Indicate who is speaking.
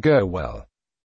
Speaker 1: Go well.